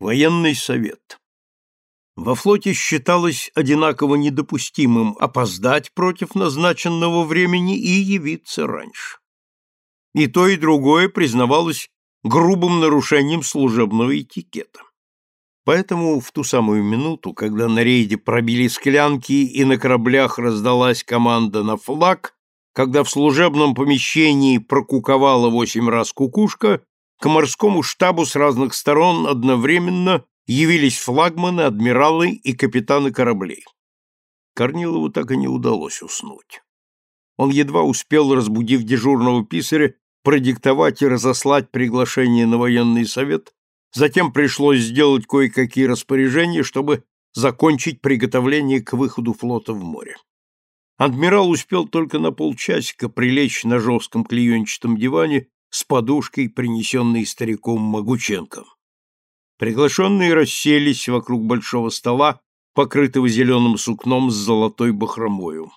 Военный совет. Во флоте считалось одинаково недопустимым опоздать против назначенного времени и явиться раньше. И то, и другое признавалось грубым нарушением служебного этикета. Поэтому в ту самую минуту, когда на рейде пробили склянки и на кораблях раздалась команда на флаг, когда в служебном помещении прокуковала восемь раз кукушка, к морскому штабу с разных сторон одновременно явились флагманы, адмиралы и капитаны кораблей. Корнилову так и не удалось уснуть. Он едва успел, разбудив дежурного писаря, продиктовать и разослать приглашение на военный совет, затем пришлось сделать кое-какие распоряжения, чтобы закончить приготовление к выходу флота в море. Адмирал успел только на полчасика прилечь на жестком клеенчатом диване с подушкой, принесенной стариком Могученко. Приглашенные расселись вокруг большого стола, покрытого зеленым сукном с золотой бахромою.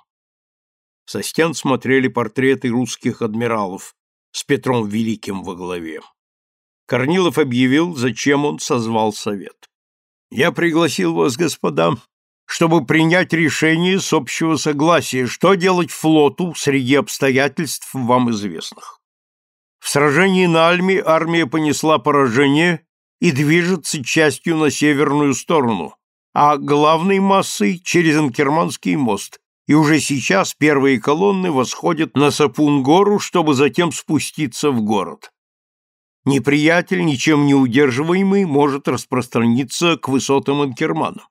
Со стен смотрели портреты русских адмиралов с Петром Великим во главе. Корнилов объявил, зачем он созвал совет. «Я пригласил вас, господа, чтобы принять решение с общего согласия, что делать флоту среди обстоятельств вам известных. В сражении на Альме армия понесла поражение и движется частью на северную сторону, а главной массой через Анкерманский мост, и уже сейчас первые колонны восходят на Сапун-гору, чтобы затем спуститься в город. Неприятель, ничем не удерживаемый, может распространиться к высотам Анкермана.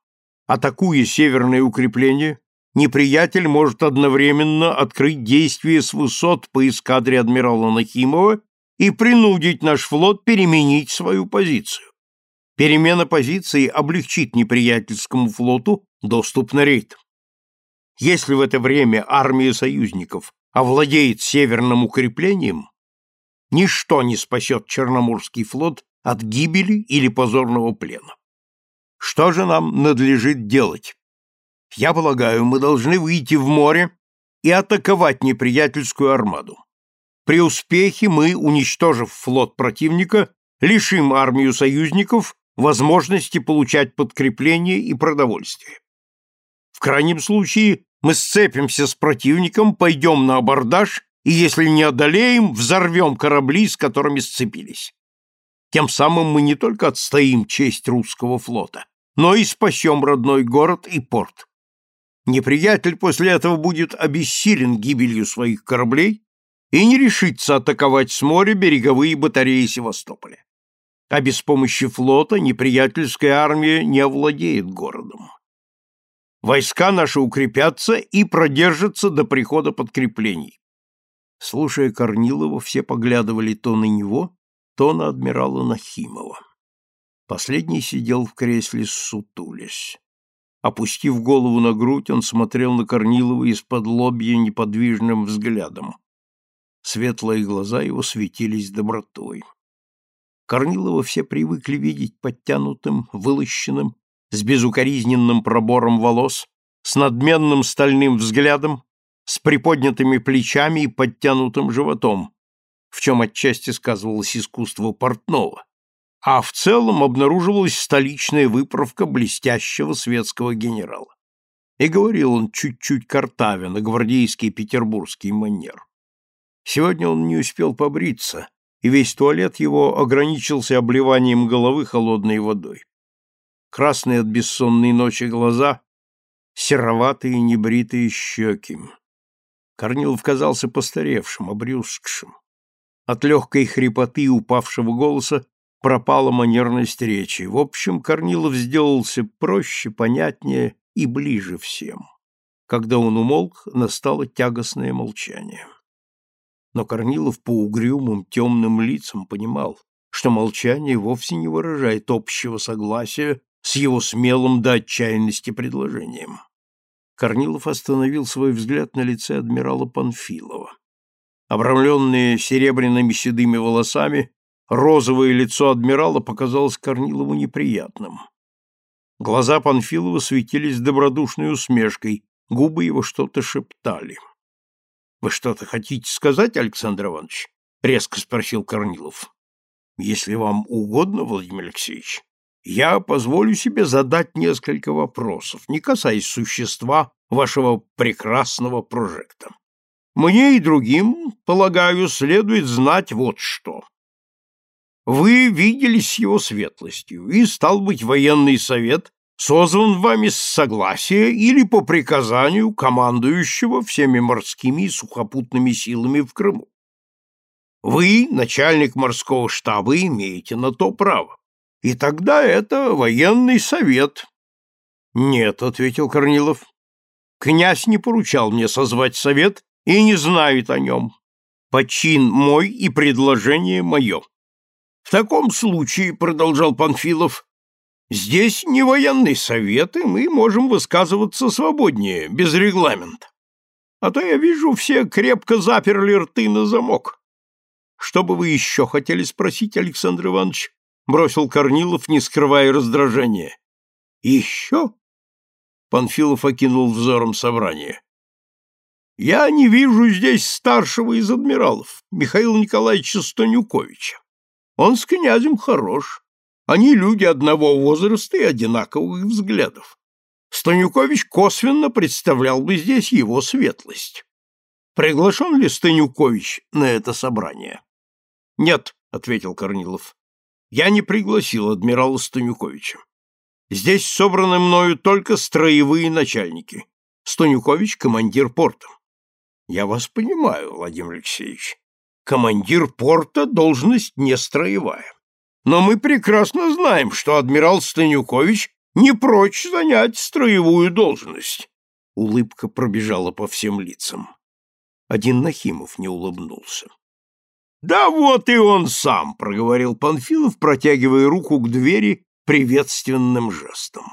Атакуя северное укрепление, неприятель может одновременно открыть действие с высот по эскадре адмирала Нахимова и принудить наш флот переменить свою позицию. Перемена позиции облегчит неприятельскому флоту доступ на рейд. Если в это время армия союзников овладеет северным укреплением, ничто не спасет Черноморский флот от гибели или позорного плена. Что же нам надлежит делать? Я полагаю, мы должны выйти в море и атаковать неприятельскую армаду. При успехе мы, уничтожив флот противника, лишим армию союзников возможности получать подкрепление и продовольствие. В крайнем случае мы сцепимся с противником, пойдем на абордаж и, если не одолеем, взорвем корабли, с которыми сцепились. Тем самым мы не только отстоим честь русского флота, но и спасем родной город и порт. Неприятель после этого будет обессилен гибелью своих кораблей и не решится атаковать с моря береговые батареи Севастополя. А без помощи флота неприятельская армия не овладеет городом. Войска наши укрепятся и продержатся до прихода подкреплений. Слушая Корнилова, все поглядывали то на него, то на адмирала Нахимова. Последний сидел в кресле, сутулясь. Опустив голову на грудь, он смотрел на Корнилова из-под лобья неподвижным взглядом. Светлые глаза его светились добротой. Корнилова все привыкли видеть подтянутым, вылощенным, с безукоризненным пробором волос, с надменным стальным взглядом, с приподнятыми плечами и подтянутым животом, в чем отчасти сказывалось искусство портного, а в целом обнаруживалась столичная выправка блестящего светского генерала. И говорил он чуть-чуть картаве на гвардейский петербургский манер. Сегодня он не успел побриться, и весь туалет его ограничился обливанием головы холодной водой. Красные от бессонной ночи глаза, сероватые небритые щеки. Корнилов казался постаревшим, обрюзгшим. От легкой хрипоты упавшего голоса пропала манерность речи. В общем, Корнилов сделался проще, понятнее и ближе всем. Когда он умолк, настало тягостное молчание но Корнилов по угрюмым темным лицам понимал, что молчание вовсе не выражает общего согласия с его смелым до отчаянности предложением. Корнилов остановил свой взгляд на лице адмирала Панфилова. Обрамленное серебряными седыми волосами, розовое лицо адмирала показалось Корнилову неприятным. Глаза Панфилова светились добродушной усмешкой, губы его что-то шептали. — вы что-то хотите сказать, Александр Иванович? резко спросил Корнилов. Если вам угодно, Владимир Алексеевич. я позволю себе задать несколько вопросов, не касаясь существа вашего прекрасного прожекта. Мне и другим, полагаю, следует знать вот что. Вы виделись с его светлостью, и, стал быть, военный совет созван вами с согласия или по приказанию командующего всеми морскими и сухопутными силами в Крыму. Вы, начальник морского штаба, имеете на то право. И тогда это военный совет. Нет, ответил Корнилов. Князь не поручал мне созвать совет и не знает о нем. Почин мой и предложение мое. В таком случае, продолжал Панфилов, здесь не военный совет, и мы можем высказываться свободнее, без регламента. А то я вижу, все крепко заперли рты на замок. Что бы вы еще хотели спросить, Александр Иванович? Бросил Корнилов, не скрывая раздражения. Еще? Панфилов окинул взором собрание. Я не вижу здесь старшего из адмиралов, Михаила Николаевича Станюковича. Он с князем хорош. Они люди одного возраста и одинаковых взглядов. Станюкович косвенно представлял бы здесь его светлость. Приглашен ли Станюкович на это собрание? Нет, ответил Корнилов. Я не пригласил адмирала Станюковича. Здесь собраны мною только строевые начальники. Станюкович — командир порта. Я вас понимаю, Владимир Алексеевич. Командир порта — должность не строевая. Но мы прекрасно знаем, что адмирал Станюкович не прочь занять строевую должность. Улыбка пробежала по всем лицам. Один Нахимов не улыбнулся. «Да вот и он сам», — проговорил Панфилов, протягивая руку к двери приветственным жестом.